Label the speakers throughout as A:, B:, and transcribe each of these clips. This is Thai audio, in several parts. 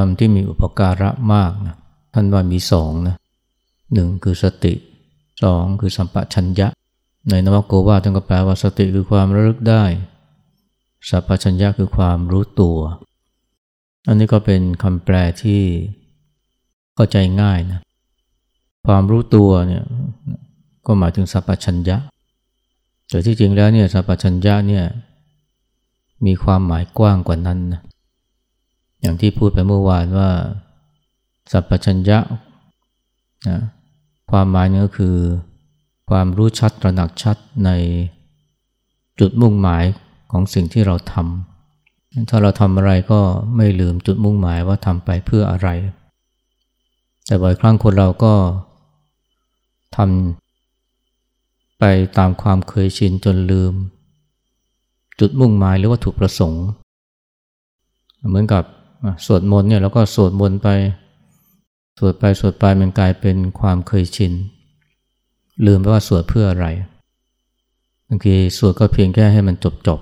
A: รมที่มีอุปการะมากนะท่านว่ามีสองนะหนึ่งคือสติสองคือสัมปชัญญะ ในนวโกวาท่านก็แปลว่าสติคือความระลึกได้สัมปชัญญะคือความรู้ตัว อันนี้ก็เป็นคำแปลที่เข้าใจง่ายนะความรู้ตัวเนี่ยก็หมายถึงสัพชัญญะแต่ที่จริงแล้วเนี่ยสัพชัญญะเนี่ยมีความหมายกว้างกว่านั้นนะ อย่างที่พูดไปเมื่อวานว่า สัพชัญญะนะความหมายนี้ก็คือ ความรู้ชัดตระหนักชัดในจุดมุ่งหมายของสิ่งที่เราทำถ้าเราทำอะไรก็ไม่ลืมจุดมุ่งหมายว่าทำไปเพื่ออะไร แต่บ่อยครั้งคนเราก็ทำไปตามความเคยชินจนลืม จุดมุ่งหมายหรือว่าถูกประสงค์ เหมือนกับ สวดมนต์เนี่ยแล้วก็สวดมนต์ไป สวดไปสวดไปมันกลายเป็นความเคยชิน ลืมไปว่าสวดเพื่ออะไรบางทีสวดก็เพียงแค่ให้มันจบจบ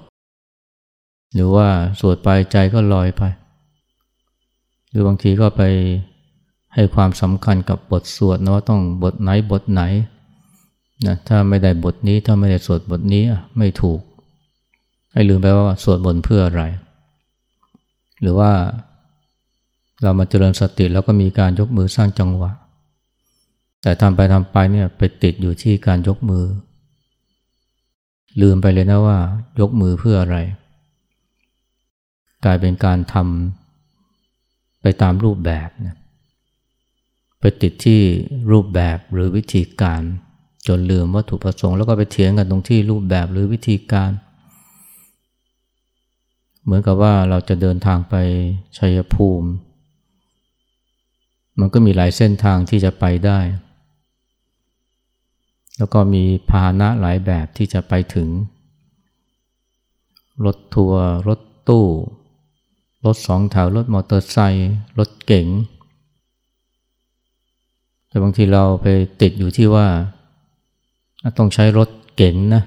A: หรือว่าสวดไปใจก็ลอยไป หรือบางทีก็ไปให้ความสำคัญกับบทสวดนะว่าต้องบทไหนบทไหนนะถ้าไม่ได้บทนี้ถ้าไม่ได้สวดบทนี้ไม่ถูก ให้ลืมไปว่าสวดบนเพื่ออะไร หรือว่า เรามาเจริญสติแล้วก็มีการยกมือสร้างจังหวะ แต่ทำไปทำไปเนี่ยไปติดอยู่ที่การยกมือ ลืมไปเลยนะว่ายกมือเพื่ออะไร กลายเป็นการทำไปตามรูปแบบนะไปติดที่รูปแบบหรือวิธีการ จนลืมวัตถุประสงค์แล้วก็ไปเถียงกันตรงที่รูปแบบหรือวิธีการ เหมือนกับว่าเราจะเดินทางไปชัยภูมิ มันก็มีหลายเส้นทางที่จะไปได้ แล้วก็มีพาหนะหลายแบบที่จะไปถึง รถทัวร์รถตู้ รถสองแถวรถมอเตอร์ไซค์รถเก๋งแต่บางทีเราไปติดอยู่ที่ว่า ต้องใช้รถเก๋งนะ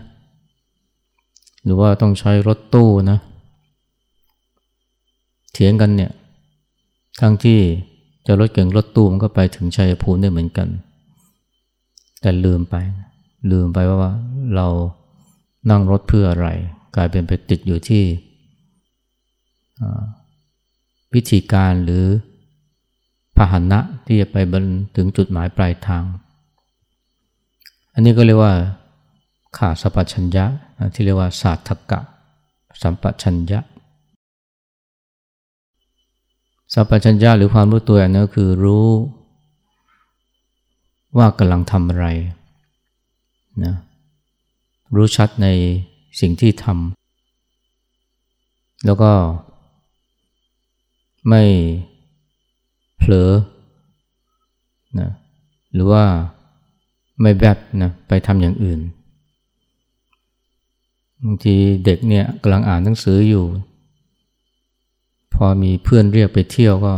A: หรือว่าต้องใช้รถตู้นะ เถียงกันเนี่ย ทั้งที่ จะรถเก่งรถตู้มันก็ไปถึงชัยภูมิได้เหมือนกัน แต่ลืมไป ลืมไปว่าเรานั่งรถเพื่ออะไร กลายเป็นไปติดอยู่ที่วิธีการหรือพาหนะที่จะไปบรรถึงจุดหมายปลายทาง อันนี้ก็เรียกว่าขาดสัพชัญญะที่เรียกว่าศาสตรกะ สัมปชัญญะ สัพพัญญาหรือความรู้ตัวอันนี้ก็คือรู้ว่ากำลังทำอะไรนะรู้ชัดในสิ่งที่ทำแล้วก็ไม่เผลอนะหรือว่าไม่แบบนะไปทำอย่างอื่นบางทีเด็กเนี่ยกำลังอ่านหนังสืออยู่ อมีเพื่อนเรียกไปเที่ยวก็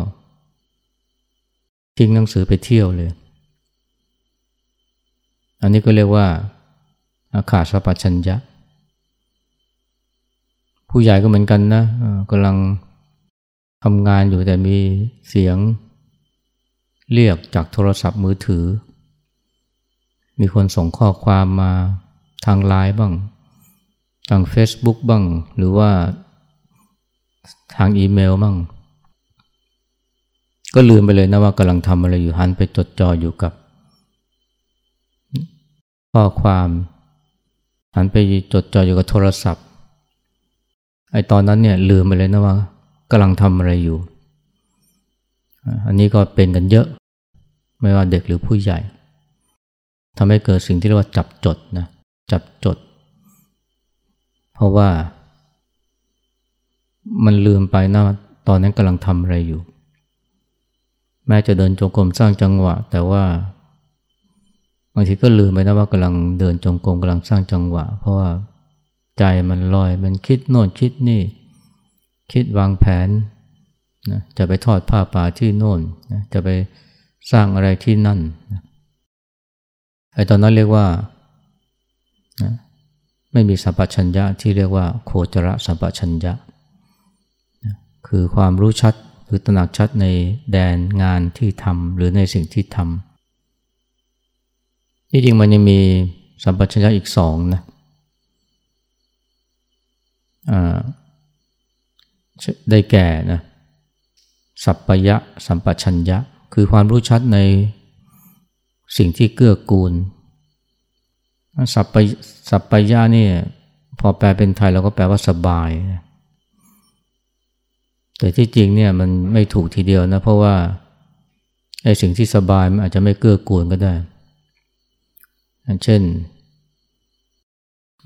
A: ทิ้งหนังสือไปเที่ยวเลย อันนี้ก็เรียกว่า อาขาดสัพชัญญะ ผู้ใหญ่ก็เหมือนกันนะกำลังทำงานอยู่แต่มีเสียง เรียกจากโทรศัพท์มือถือ มีคนส่งข้อความมาทางไลน์บ้าง ทาง Facebook บ้าง หรือว่า ทางอีเมลมั่ง ก็ลืมไปเลยนะว่ากำลังทำอะไรอยู่หันไปจดจ่ออยู่กับ ข้อความหันไปจดจ่ออยู่กับโทรศัพท์ไอตอนนั้นเนี่ยลืมไปเลยนะว่ากำลังทำอะไรอยู่ อันนี้ก็เป็นกันเยอะ ไม่ว่าเด็กหรือผู้ใหญ่ทำให้เกิดสิ่งที่เรียกว่าจับจดนะจับจด เพราะว่า มันลืมไปนะตอนนั้นกำลังทำอะไรอยู่ แม้จะเดินจงกรมสร้างจังหวะ แต่ว่าบางทีก็ลืมไปนะว่ากำลังเดินจงกรมกำลังสร้างจังหวะ เพราะว่าใจมันลอยมันคิดโน่นคิดนี่ คิดวางแผนนะจะไปทอดผ้าป่าที่โน่นนะจะไปสร้างอะไรที่นั่นนะไอ้ตอนนั้นเรียกว่านะไม่มีสัพพัญญะที่เรียกว่าโคจรสัพพัญญะ คือความรู้ชัดหรือตระหนักชัดในแดนงานที่ทำหรือในสิ่งที่ทำที่จริงมันยังมีสัมปชัญญะอีกสองนะได้แก่นะสัพพยะสัมปชัญญะ คือความรู้ชัดในสิ่งที่เกื้อกูลสัพพสัพพยะนี่พอแปลเป็นไทยเราก็แปลว่าสบาย แต่ที่จริงเนี่ยมันไม่ถูกทีเดียวนะ เพราะว่าไอ้สิ่งที่สบายมันอาจจะไม่เกื้อกูลก็ได้เช่น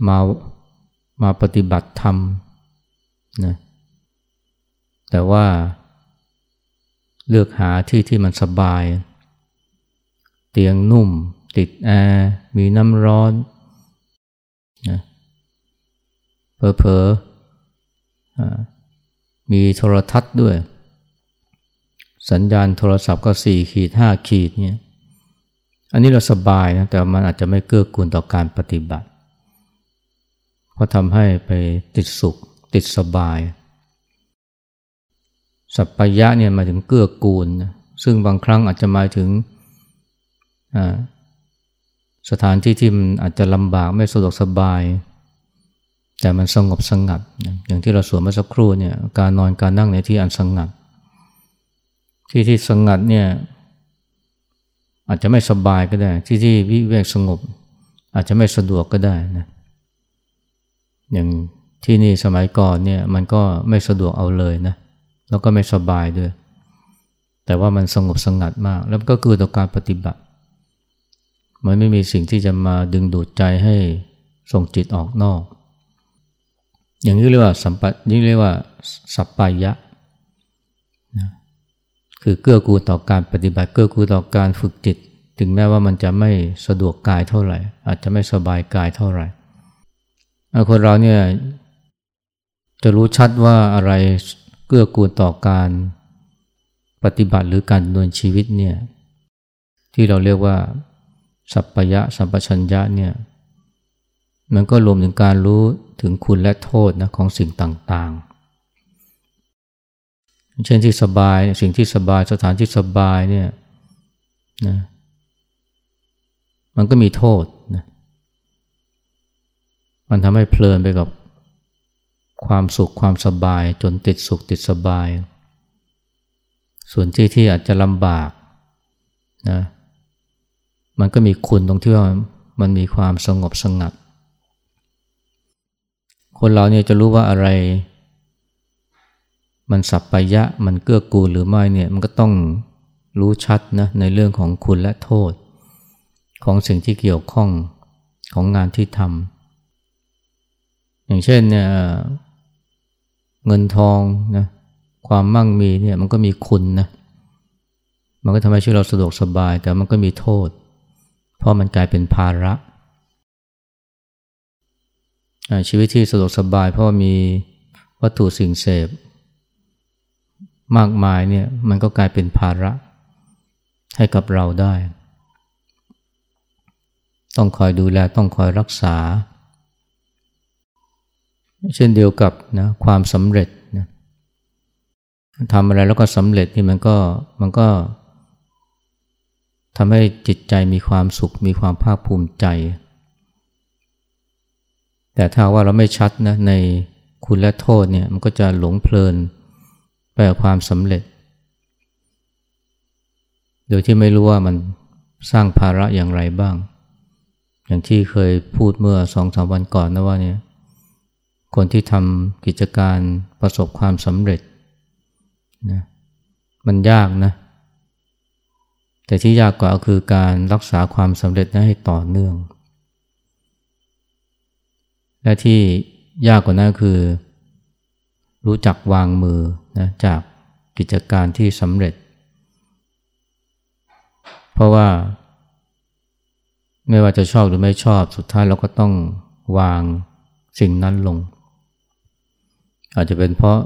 A: มามาปฏิบัติธรรมนะแต่ว่าเลือกหาที่ที่มันสบาย เตียงนุ่ม ติดแอร์มีน้ำร้อนนะเพอๆ มีโทรทัศน์ด้วย สัญญาณโทรศัพท์ก็สี่ขีดห้าขีดเนี่ยอันนี้เราสบายนะแต่มันอาจจะไม่เกื้อกูลต่อการปฏิบัติเพราะทำให้ไปติดสุข ติดสบาย สัพพยะเนี่ยมาถึงเกื้อกูลนะซึ่งบางครั้งอาจจะหมายถึงสถานที่ที่มันอาจจะลำบากไม่สะดวกสบาย แต่มันสงบสงัดอย่างที่เราสวดเมื่อสักครู่เนี่ยการนอนการนั่งในที่อันสงัด ที่ที่สงัดเนี่ยอาจจะไม่สบายก็ได้ ที่ที่วิเวกสงบ อาจจะไม่สะดวกก็ได้นะอย่างที่นี่สมัยก่อนเนี่ยมันก็ไม่สะดวกเอาเลยนะแล้วก็ไม่สบายด้วย แต่ว่ามันสงบสงัดมาก แล้วก็คือต่อการปฏิบัติ มันไม่มีสิ่งที่จะมาดึงดูดใจให้ส่งจิตออกนอก อย่างนี้เรียกว่าสัมปันี่เรียกว่าสัปปายะนะคือเกื้อกูลต่อการปฏิบัติเกื้อกูลต่อการฝึกจิต ถึงแม้ว่ามันจะไม่สะดวกกายเท่าไหร่ อาจจะไม่สบายกายเท่าไหร่คนเราเนี่ยจะรู้ชัดว่าอะไรเกื้อกูลต่อการปฏิบัติหรือการดำเนินชีวิตเนี่ยที่เราเรียกว่าสัพพยะสัมปชัญญะเนี่ย มันก็รวมถึงการรู้ถึงคุณและโทษนะของสิ่งต่างๆ เช่นที่สบายสิ่งที่สบายสถานที่สบายเนี่ยนะมันก็มีโทษนะมันทำให้เพลินไปกับความสุขความสบายจนติดสุขติดสบาย ส่วนที่ที่อาจจะลำบากนะมันก็มีคุณตรงที่ว่ามันมีความสงบสงัด คนเราเนี่ยจะรู้ว่าอะไร มันสับปยะมันเกื้อกูลหรือไม่เนี่ยมันก็ต้องรู้ชัดนะในเรื่องของคุณและโทษ ของสิ่งที่เกี่ยวข้องของงานที่ทำอย่างเช่นเนี่ยเงินทองนะความมั่งมีเนี่ยมันก็มีคุณนะมันก็ทำให้ชีวิตเราสะดวกสบายแต่มันก็มีโทษ เพราะมันกลายเป็นภาระ ชีวิตที่สะดวกสบายเพราะมีวัตถุสิ่งเสพ มากมายเนี่ยมันก็กลายเป็นภาระให้กับเราได้ ต้องคอยดูแลต้องคอยรักษา เช่นเดียวกับนะความสำเร็จนะทำอะไรแล้วก็สำเร็จนี่มันก็มันก็ทำให้จิตใจมีความสุขมีความภาคภูมิใจ แต่ถ้าว่าเราไม่ชัดนะในคุณและโทษเนี่ยมันก็จะหลงเพลินไปกับความสำเร็จ โดยที่ไม่รู้ว่ามันสร้างภาระอย่างไรบ้าง อย่างที่เคยพูดเมื่อสองสามวันก่อนนะว่าเนี่ยคนที่ทำกิจการประสบความสำเร็จนะมันยากนะ แต่ที่ยากกว่าคือการรักษาความสำเร็จนั้นให้ต่อเนื่อง และที่ยากกว่านั้นคือ รู้จักวางมือนะจากกิจการที่สำเร็จ เพราะว่า ไม่ว่าจะชอบหรือไม่ชอบสุดท้ายเราก็ต้องวางสิ่งนั้นลง อาจจะเป็นเพราะ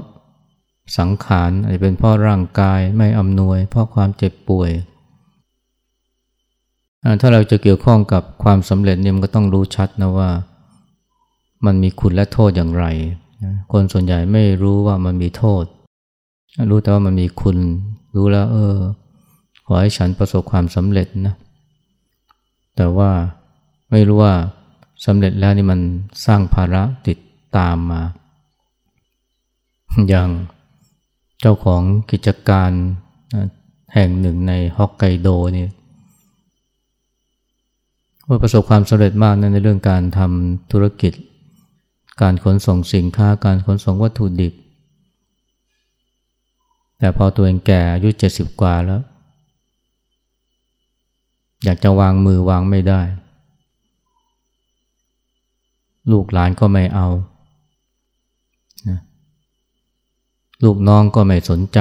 A: สังขารอาจจะเป็นเพราะร่างกายไม่อำนวย เพราะความเจ็บป่วย ถ้าเราจะเกี่ยวข้องกับความสำเร็จเนี่ยมันก็ต้องรู้ชัดนะว่า มันมีคุณและโทษอย่างไร คนส่วนใหญ่ไม่รู้ว่ามันมีโทษ รู้แต่ว่ามันมีคุณ รู้แล้ว เออ ขอให้ฉันประสบความสำเร็จนะ แต่ว่าไม่รู้ว่าสำเร็จแล้วนี่มันสร้างภาระติดตามมา อย่างเจ้าของกิจการแห่งหนึ่งในฮอกไกโดเนี่ยว่าประสบความสำเร็จมากในเรื่องการทำธุรกิจ การขนส่งสินค้าการขนส่งวัตถุดิบ แต่พอตัวเองแก่อายุเจ็ดสิบกว่าแล้ว อยากจะวางมือวางไม่ได้ ลูกหลานก็ไม่เอานะลูกน้องก็ไม่สนใจ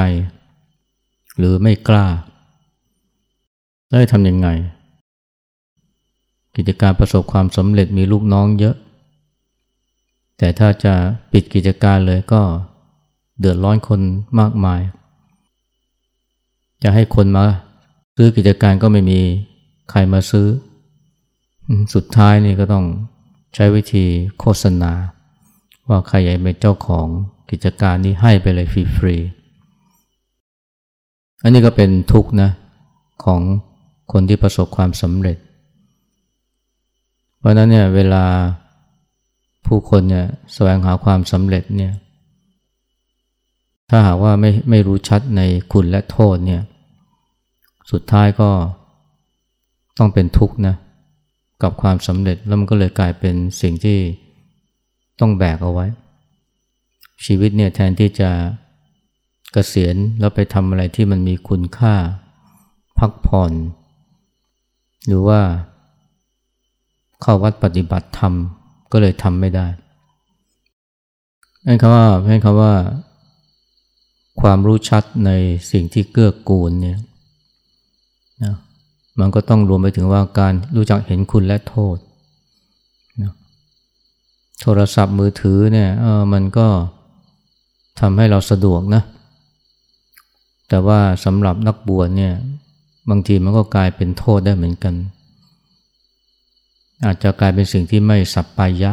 A: หรือไม่กล้าแล้ทำยังไง กิจการประสบความสำเร็จมีลูกน้องเยอะ แต่ถ้าจะปิดกิจการเลยก็เดือดร้อนคนมากมาย จะให้คนมาซื้อกิจการก็ไม่มีใครมาซื้อ สุดท้ายนี่ก็ต้องใช้วิธีโฆษณา ว่าใครอยากเป็นเจ้าของกิจการนี้ให้ไปเลยฟรีๆอันนี้ก็เป็นทุกข์นะของคนที่ประสบความสำเร็จ เพราะนั้นเนี่ยเวลา ผู้คนเนี่ยแสวงหาความสำเร็จเนี่ยถ้าหากว่าไม่ไม่รู้ชัดในคุณและโทษเนี่ยสุดท้ายก็ต้องเป็นทุกข์นะกับความสำเร็จแล้วมันก็เลยกลายเป็นสิ่งที่ต้องแบกเอาไว้ ชีวิตเนี่ยแทนที่จะกะเกษียณแล้วไปทำอะไรที่มันมีคุณค่า พักผ่อน หรือว่าเข้าวัดปฏิบัติธรรม ก็เลยทำไม่ได้นั่นคำว่านั่นคำว่า ความรู้ชัดในสิ่งที่เกื้อกูลเนี่ยนะมันก็ต้องรวมไปถึงว่าการรู้จักเห็นคุณและโทษนะโทรศัพท์มือถือเนี่ยเออมันก็ทำให้เราสะดวกนะ แต่ว่าสำหรับนักบวชเนี่ย บางทีมันก็กลายเป็นโทษได้เหมือนกัน อาจจะกลายเป็นสิ่งที่ไม่สัปปายะ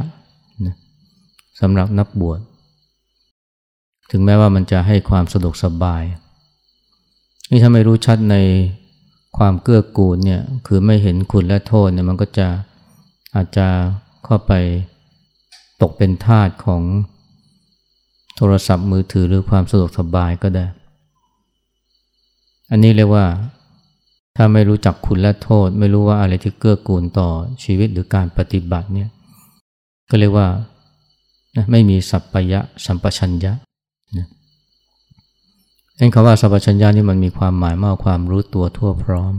A: นะสำหรับนักบวช ถึงแม้ว่ามันจะให้ความสะดวกสบาย นี่ถ้าไม่รู้ชัดในความเกื้อกูลเนี่ยคือไม่เห็นคุณและโทษเนี่ยมันก็จะอาจจะเข้าไปตกเป็นทาสของโทรศัพท์มือถือหรือความสะดวกสบายก็ได้ อันนี้เรียกว่า ถ้าไม่รู้จักคุณและโทษ ไม่รู้ว่าอะไรที่เกื้อกูลต่อชีวิตหรือการปฏิบัติเนี่ยก็เรียกว่าไม่มีสัพพยะสัมปชัญญะนะเองคำว่าสัพชัญญะนี่มันมีความหมายมากความรู้ตัวทั่วพร้อม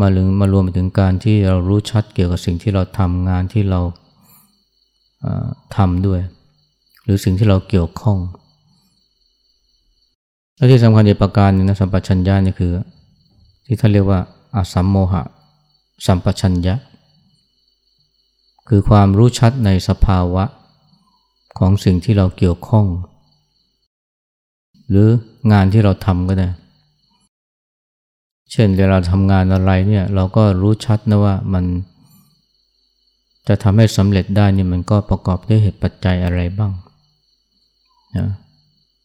A: มาถึงมารวมไปถึงการที่เรารู้ชัดเกี่ยวกับสิ่งที่เราทำงานที่เราทำด้วย หรือสิ่งที่เราเกี่ยวข้องและที่สำคัญอีกประการนึงนะสัมปชัญญะนี่คือ ที่ท่านเรียกว่าอาสัมโมหะ สัมปชัญญะ คือความรู้ชัดในสภาวะของสิ่งที่เราเกี่ยวข้อง หรืองานที่เราทำก็ได้ เช่นเวลาทำงานอะไรเนี่ยเราก็รู้ชัดนะว่ามันจะทำให้สำเร็จได้นี่มันก็ประกอบด้วยเหตุปัจจัยอะไรบ้างนะ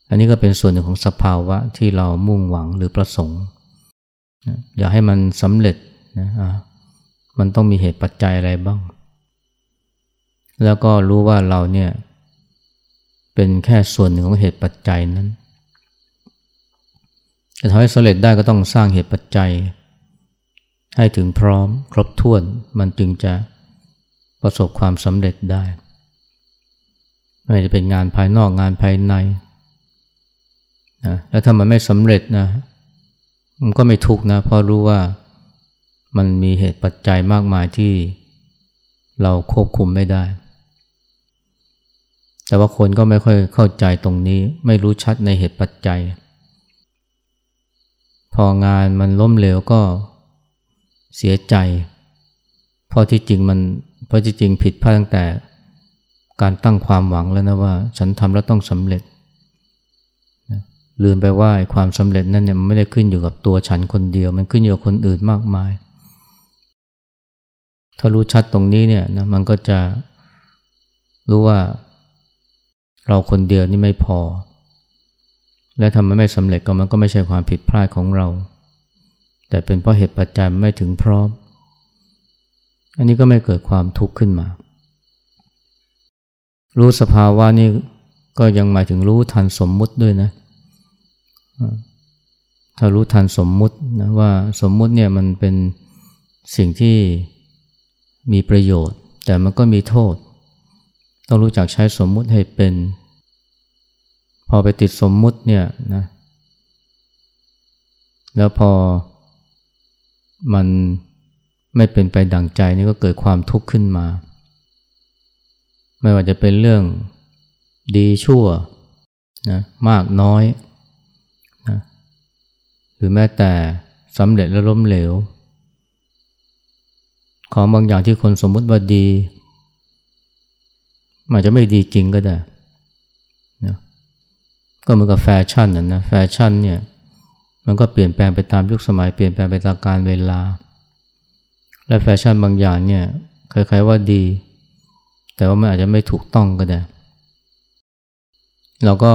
A: อันนี้ก็เป็นส่วนหนึ่งของสภาวะที่เรามุ่งหวังหรือประสงค์ อยากให้มันสำเร็จนะมันต้องมีเหตุปัจจัยอะไรบ้าง แล้วก็รู้ว่าเราเนี่ยเป็นแค่ส่วนหนึ่งของเหตุปัจจัยนั้นจะทำให้สำเร็จได้ก็ต้องสร้างเหตุปัจจัย ให้ถึงพร้อมครบถ้วนมันจึงจะประสบความสำเร็จได้ ไม่จะเป็นงานภายนอกงานภายในนะแล้วถ้ามันไม่สำเร็จนะ มันก็ไม่ทุกนะเพราะรู้ว่ามันมีเหตุปัจจัยมากมายที่เราควบคุมไม่ได้ แต่ว่าคนก็ไม่ค่อยเข้าใจตรงนี้ ไม่รู้ชัดในเหตุปัจจัย พองานมันล้มเหลวก็เสียใจ เพราะที่จริงมันเพราะที่จริงผิดพลาดตั้งแต่การตั้งความหวังแล้วนะว่า ฉันทำแล้วต้องสำเร็จ ลืมไปว่าความสำเร็จนั้นเนี่ยมันไม่ได้ขึ้นอยู่กับตัวฉันคนเดียว มันขึ้นอยู่กับคนอื่นมากมาย ถ้ารู้ชัดตรงนี้เนี่ยนะมันก็จะรู้ว่า เราคนเดียวนี่ไม่พอ และทำไมไม่สำเร็จก็มันก็ไม่ใช่ความผิดพลาดของเรา แต่เป็นเพราะเหตุปัจจัยไม่ถึงพร้อม อันนี้ก็ไม่เกิดความทุกข์ขึ้นมา รู้สภาวะนี่ก็ยังหมายถึงรู้ทันสมมุติด้วยนะ ถ้ารู้ทันสมมุตินะว่าสมมุติเนี่ยมันเป็นสิ่งที่มีประโยชน์ แต่มันก็มีโทษ ต้องรู้จักใช้สมมุติให้เป็น พอไปติดสมมุติเนี่ยนะแล้วพอมันไม่เป็นไปดั่งใจนี่ก็เกิดความทุกข์ขึ้นมา ไม่ว่าจะเป็นเรื่องดีชั่วนะมากน้อย หรือแม้แต่สำเร็จและล้มเหลว ของบางอย่างที่คนสมมติว่าดีอาจจะไม่ดีจริงก็ได้นะก็เหมือนกับแฟชั่นนะนะแฟชั่นเนี่ยมันก็เปลี่ยนแปลงไปตามยุคสมัยเปลี่ยนแปลงไปตามกาลเวลา และแฟชั่นบางอย่างเนี่ยใครๆว่าดี แต่ว่ามันอาจจะไม่ถูกต้องก็ได้เราก็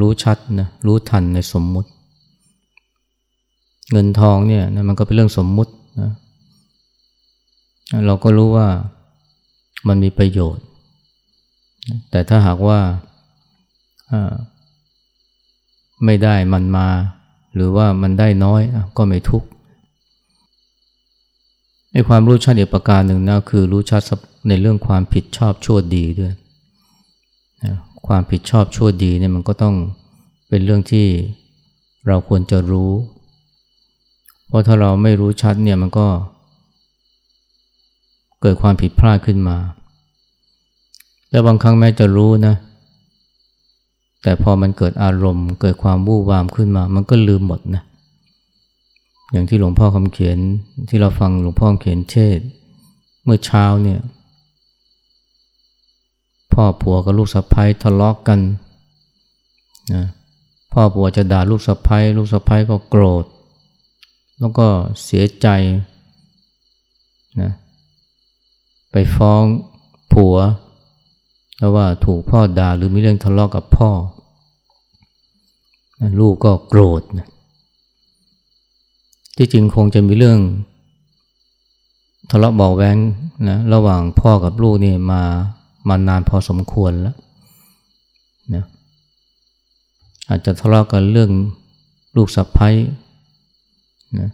A: รู้ชัดนะรู้ทันในสมมุติ เงินทองเนี่ยนะมันก็เป็นเรื่องสมมุตินะเราก็รู้ว่ามันมีประโยชน์ แต่ถ้าหากว่าไม่ได้มันมา หรือว่ามันได้น้อยก็ไม่ทุกข์ในความรู้ชัดอีกประการหนึ่งนะคือรู้ชัดในเรื่องความผิดชอบชั่วดีด้วยความผิดชอบชั่วดีเนี่ยมันก็ต้องเป็นเรื่องที่เราควรจะรู้ เพราะถ้าเราไม่รู้ชัดเนี่ยมันก็ เกิดความผิดพลาดขึ้นมา แล้วบางครั้งแม้จะรู้นะ แต่พอมันเกิดอารมณ์ เกิดความวู่วามขึ้นมา มันก็ลืมหมดนะ อย่างที่หลวงพ่อคำเขียนที่เราฟังหลวงพ่อเขียนเทศเมื่อเช้าเนี่ย พ่อผัวกับลูกสะใภ้ทะเลาะกกันนะพ่อผัวจะด่าลูกสะใภ้ลูกสะใภ้ก็โกรธ แล้วก็เสียใจนะไปฟ้องผัวแล้วว่าถูกพ่อด่าหรือมีเรื่องทะเลาะกกับพ่อ ลูกก็โกรธนะที่จริงคงจะมีเรื่อง ทะเลาะเบาแวงนะระหว่างพ่อกับลูกนี่มามานานพอสมควรแล้วนะอาจจะทะเลาะกันเรื่องลูกสะพ้าย นะ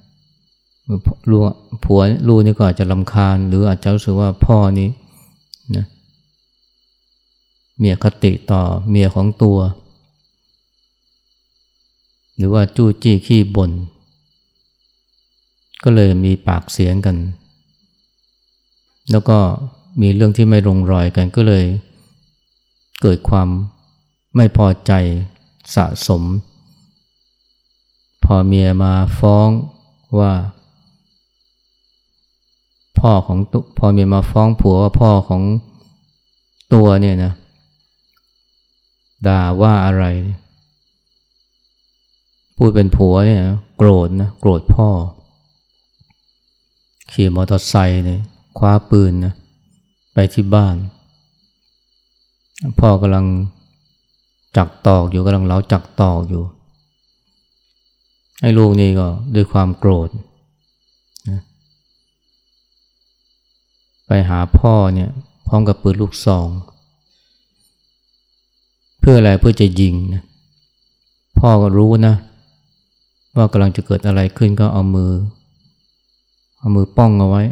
A: ลูกผัวลูกนี่ก็อาจจะลำคาญ หรืออาจจะรู้สึกว่าพ่อนี้นะเมียคติต่อเมียของตัว หรือว่าจู้จี้ขี้บน่นก็เลยมีปากเสียงกัน แล้วก็มีเรื่องที่ไม่ลงรอยกันก็เลย เกิดความไม่พอใจสะสม อเมียมาฟ้องว่า พ่อของตุพอเมียมาฟ้องผัวว่าพ่อของตัวเนี่ยนะ ด่าว่าอะไร พูดเป็นผัวเนี่ยโกรธนะโกรธพ่อ ขี่มอเตอร์ไซค์เนี่ยคว้าปืนนะไปที่บ้าน พ่อกำลังจักตอกอยู่กำลังเล้าจักตอกอยู่ ให้ลูกนี่ก็ด้วยความโกรธนะไปหาพ่อเนี่ยพร้อมกับปืนลูกซอง เพื่ออะไรเพื่อจะยิงนะพ่อก็รู้นะ ว่ากำลังจะเกิดอะไรขึ้นก็เอามือ เอามือป้องเอาไว้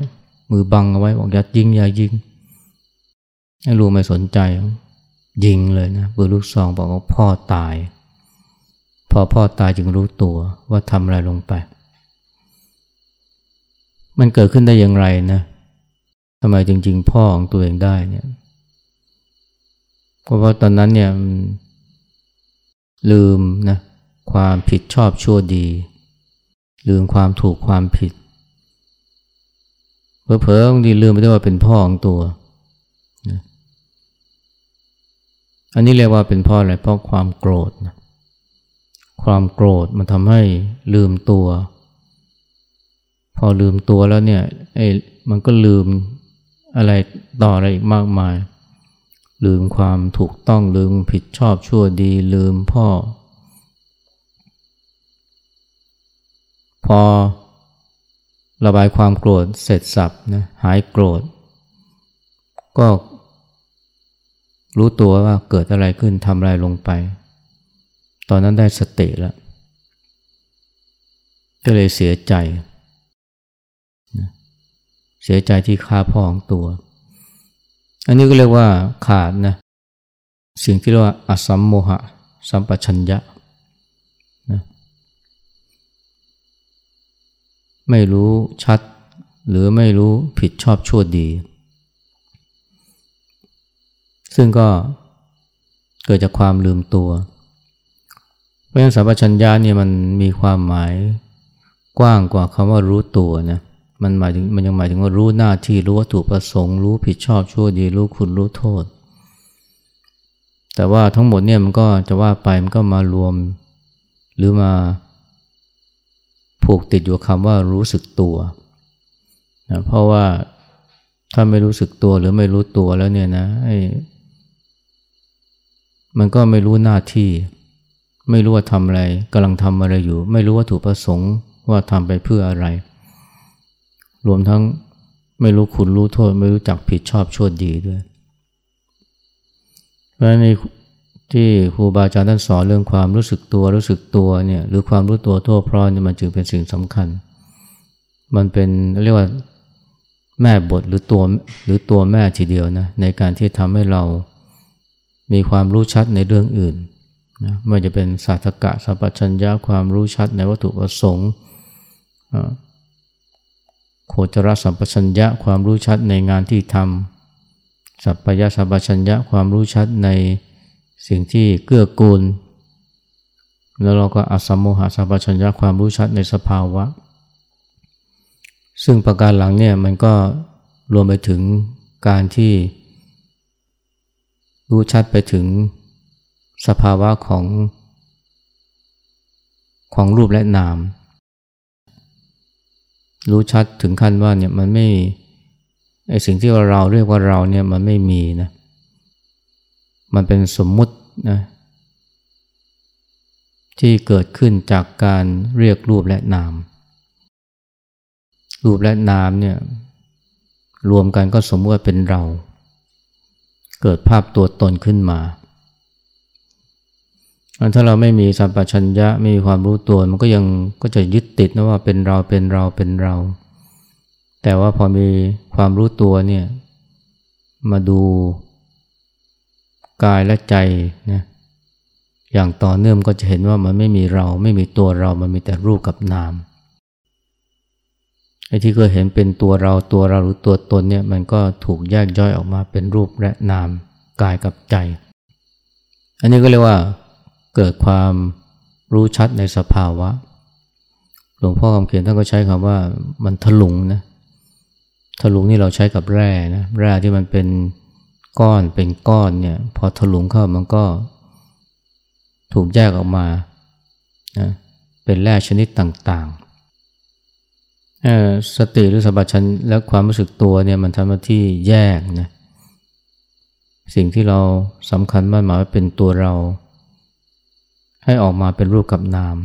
A: มือบังเอาไว้บอกอย่ายิงอย่ายิงให้ลูกไม่สนใจ ยิงเลยนะปืนลูกซองบอกว่าพ่อตาย พอพ่อตายจึงรู้ตัวว่าทำอะไรลงไป มันเกิดขึ้นได้อย่างไรนะทำไมจริง ๆ พ่อของตัวเองได้เนี่ยเพราะว่าตอนนั้นเนี่ยลืมนะความผิดชอบชั่วดี ลืมความถูกความผิดเผลอๆบางทีลืมไปได้ว่าเป็นพ่อของตัวอันนี้เรียกว่าเป็นพราะอะไรเพราะความโกรธนะ ความโกรธมันทำให้ลืมตัว พอลืมตัวแล้วเนี่ยไอ้มันก็ลืมอะไรต่ออะไรอีกมากมาย ลืมความถูกต้องลืมผิดชอบชั่วดีลืมพ่อ พอระบายความโกรธเสร็จสับนะหายโกรธ ก็รู้ตัวว่าเกิดอะไรขึ้นทำอะไรลงไป ตอนนั้นได้สติแล้ว ก็เลยเสียใจ เสียใจที่ฆ่าพ่อของตัว อันนี้ก็เรียกว่าขาดนะสิ่งที่เรียกว่าอสัมโมหะ สัมปชัญญะนะไม่รู้ชัด หรือไม่รู้ผิดชอบชั่วดี ซึ่งก็เกิดจากความลืมตัว เพราะฉะนั้นสัมปชัญญะเนี่ยมันมีความหมายกว้างกว่าคำว่ารู้ตัวนะมันหมายถึงมันยังหมายถึงว่ารู้หน้าที่รู้วัตถุประสงค์รู้ผิดชอบชั่วดีรู้คุณรู้โทษ แต่ว่าทั้งหมดเนี่ยมันก็จะว่าไปมันก็มารวม หรือมาผูกติดอยู่คำว่ารู้สึกตัวนะเพราะว่าถ้าไม่รู้สึกตัวหรือไม่รู้ตัวแล้วเนี่ยนะมันก็ไม่รู้หน้าที่ ไม่รู้ว่าทำอะไรกำลังทำอะไรอยู่ ไม่รู้ว่าถูกประสงค์ว่าทำไปเพื่ออะไร รวมทั้งไม่รู้คุณรู้โทษ ไม่รู้จักผิดชอบชั่วดีด้วยเพราะในที่ครูบาอาจารย์ท่านสอนเรื่องความรู้สึกตัวรู้สึกตัวเนี่ยหรือความรู้ตัวทั่วพร้อมเนี่ยมันจึงเป็นสิ่งสำคัญ มันเป็นเรียกว่าแม่บทหรือตัวหรือตัวแม่ทีเดียวนะในการที่ทำให้เรามีความรู้ชัดในเรื่องอื่น นะไม่ว่าจะเป็นศาสตกะสัพพัญญาความรู้ชัดในวัตถุประสงค์โคจรสัมปชัญญะความรู้ชัดในงานที่ทำสัพพยาสัพชัญญะความรู้ชัดในสิ่งที่เกื้อกูล แล้วเราก็อสัมโมหะสัพชัญญะความรู้ชัดในสภาวะ ซึ่งประการหลังเนี่ยมันก็รวมไปถึงการที่รู้ชัดไปถึง สภาวะของ ของรูปและนาม รู้ชัดถึงขั้นว่าเนี่ยมันไม่ไอสิ่งที่เราเรียกว่าเราเนี่ยมันไม่มีนะมันเป็นสมมุตินะที่เกิดขึ้นจากการเรียกรูปและนาม รูปและนามเนี่ยรวมกันก็สมมติว่าเป็นเรา เกิดภาพตัวตนขึ้นมา ถ้าเราไม่มีสัมปชัญญะไม่มีความรู้ตัวมันก็ยังก็จะยึดติดนะว่าเป็นเราเป็นเราเป็นเรา แต่ว่าพอมีความรู้ตัวเนี่ยมาดูกายและใจนะอย่างต่อเนื่องก็จะเห็นว่ามันไม่มีเราไม่มีตัวเรามันมีแต่รูปกับนามไอ้ที่เคยเห็นเป็นตัวเราตัวเราหรือตัวตนเนี่ยมันก็ถูกแยกย่อยออกมาเป็นรูปและนามกายกับใจ อันนี้ก็เรียกว่า เกิดความรู้ชัดในสภาวะ หลวงพ่อคำเขียนท่านก็ใช้คำว่ามันถลุงนะถลุงนี่เราใช้กับแร่นะแร่ที่มันเป็นก้อนเป็นก้อนเนี่ย พอถลุงเข้ามันก็ถูกแยกออกมานะเป็นแร่ชนิดต่างๆ สติหรือสัมปชัญและความรู้สึกตัวเนี่ยมันทำหน้าที่แยกนะสิ่งที่เราสำคัญมากหมายว่าเป็นตัวเรา ให้ออกมาเป็นรูปกับนาม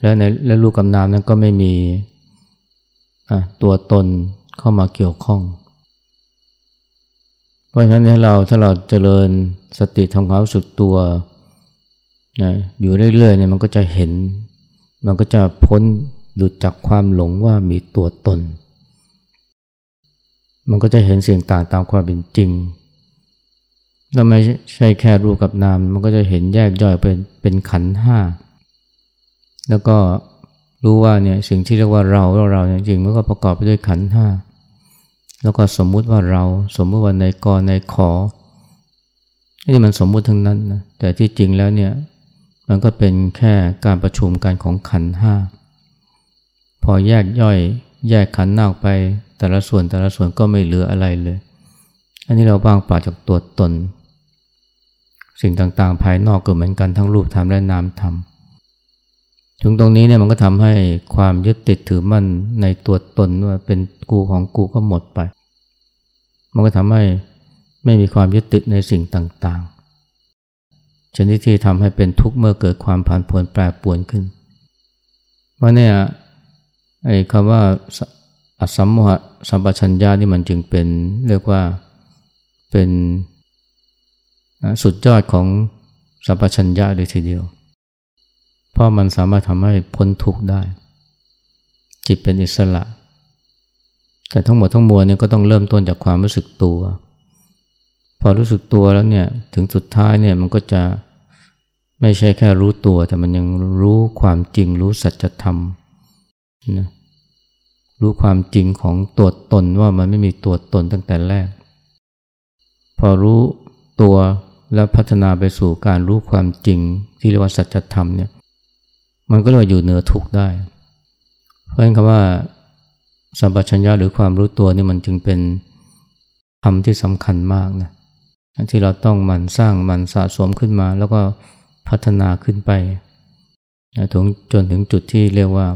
A: และในและรูปกับนามนั้นก็ไม่มีตัวตนเข้ามาเกี่ยวข้อง เพราะฉะนั้นให้เราถ้าเราเจริญสติทำความรู้สึกตัวนะอยู่เรื่อยๆเนี่ยมันก็จะเห็น มันก็จะพ้นหลุดจากความหลงว่ามีตัวตน มันก็จะเห็นสิ่งต่างตามความเป็นจริง แล้วไม่ใช่แค่รูปกับนาม มันก็จะเห็นแยกย่อยเป็นเป็นขันห้า แล้วก็รู้ว่าเนี่ยสิ่งที่เรียกว่าเราเราเราจริงมันก็ประกอบไปด้วยขันห้า แล้วก็สมมุติว่าเรา สมมุติว่าในกรในขอ นี่มันสมมุติทั้งนั้นนะ แต่ที่จริงแล้วเนี่ยมันก็เป็นแค่การประชุมกันของขันห้า พอแยกย่อยแยกขันนอกไป แต่ละส่วนแต่ละส่วนก็ไม่เหลืออะไรเลย อันนี้เราบ้างปราจากตัวตน สิ่งต่างๆ ภายนอกก็เหมือนกันทั้งรูปธรรมและนามธรรมถึงตรงนี้เนี่ยมันก็ทำให้ความยึดติดถือมั่นในตัวตนว่าเป็นกูของกูก็หมดไป มันก็ทำให้ไม่มีความยึดติดในสิ่งต่างๆ ชนิดที่ทำให้เป็นทุกข์เมื่อเกิดความผันผวนแปรปรวนขึ้นเพราะเนี่ยไอ้คำว่าอสัมมหสัมปชัญญะนี่มันจึงเป็นเรียกว่าเป็น สุดยอดของสัมปชัญญะเลยทีเดียว เพราะมันสามารถทำให้พ้นทุกข์ได้ จิตเป็นอิสระ แต่ทั้งหมดทั้งมวลเนี่ยก็ต้องเริ่มต้นจากความรู้สึกตัว พอรู้สึกตัวแล้วเนี่ยถึงสุดท้ายเนี่ยมันก็จะไม่ใช่แค่รู้ตัว แต่มันยังรู้ความจริงรู้สัจธรรมนะรู้ความจริงของตัวตนว่ามันไม่มีตัวตนตั้งแต่แรก พอรู้ตัว แล้วพัฒนาไปสู่การรู้ความจริงที่เรียกว่าสัจธรรมเนี่ยมันก็เลยอยู่เหนือทุกข์ได้ เพราะฉะนั้นคำว่าสัมปชัญญะหรือความรู้ตัวนี่มันจึงเป็นคำที่สำคัญมากนะที่เราต้องมันสร้างมันสะสมขึ้นมา แล้วก็พัฒนาขึ้นไปถึงจนถึงจุดที่เรียกว่า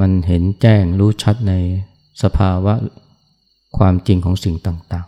A: มันเห็นแจ้งรู้ชัดในสภาวะความจริงของสิ่งต่าง